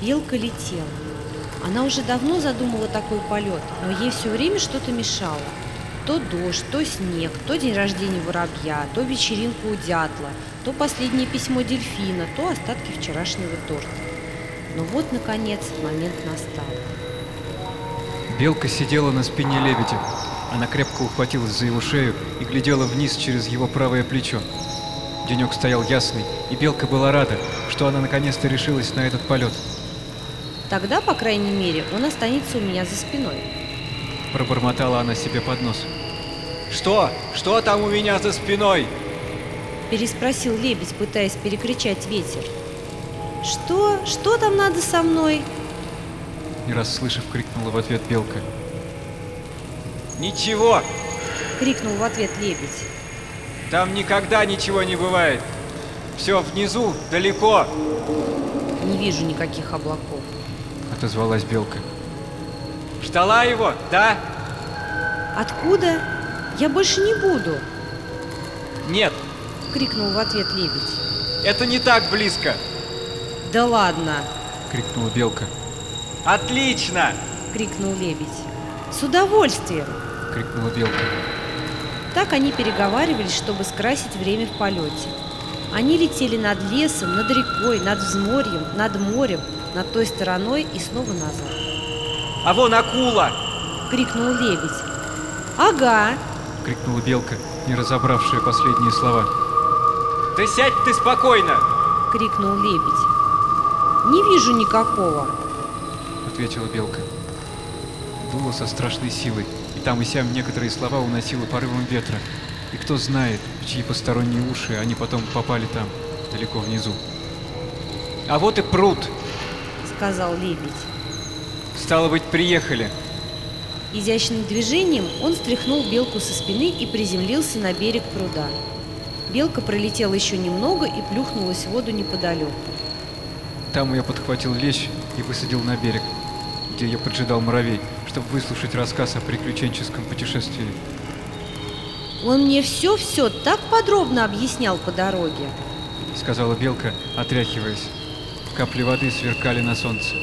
Белка летела. Она уже давно задумала такой полет, но ей все время что-то мешало. То дождь, то снег, то день рождения воробья, то вечеринка у дятла, то последнее письмо дельфина, то остатки вчерашнего торта. Но вот, наконец, момент настал. Белка сидела на спине лебедя. Она крепко ухватилась за его шею и глядела вниз через его правое плечо. Денек стоял ясный, и Белка была рада, что она наконец-то решилась на этот полет. Тогда, по крайней мере, он останется у меня за спиной. Пробормотала она себе под нос. Что? Что там у меня за спиной? Переспросил лебедь, пытаясь перекричать ветер. Что? Что там надо со мной? Не расслышав, крикнула в ответ Белка. Ничего, Крикнул в ответ лебедь. там никогда ничего не бывает. Все внизу, далеко. Не вижу никаких облаков. Отозвалась Белка. Ждала его, да? Откуда? Я больше не буду. Нет, Крикнул в ответ лебедь. это не так близко. Да ладно! Крикнула Белка. Отлично! Крикнул лебедь. С удовольствием! Крикнула Белка. Так они переговаривались, чтобы скрасить время в полете. Они летели над лесом, над рекой, над взморьем, над морем, над той стороной и снова назад. А вон акула! Крикнул лебедь. Ага, Крикнула Белка, не разобравшая последние слова. Да сядь ты спокойно! крикнул лебедь. Не вижу никакого. Ответила Белка. Дуло со страшной силой, и там и сям некоторые слова уносило порывом ветра. И кто знает, в чьи посторонние уши они потом попали там, далеко внизу. А вот и пруд. Сказал лебедь. Стало быть, приехали. Изящным движением он стряхнул белку со спины и приземлился на берег пруда. Белка пролетела еще немного и плюхнулась в воду неподалеку. Там я подхватил лещ и высадил на берег, где я поджидал муравей, чтобы выслушать рассказ о приключенческом путешествии. Он мне все-все так подробно объяснял по дороге. Сказала Белка, отряхиваясь. Капли воды сверкали на солнце.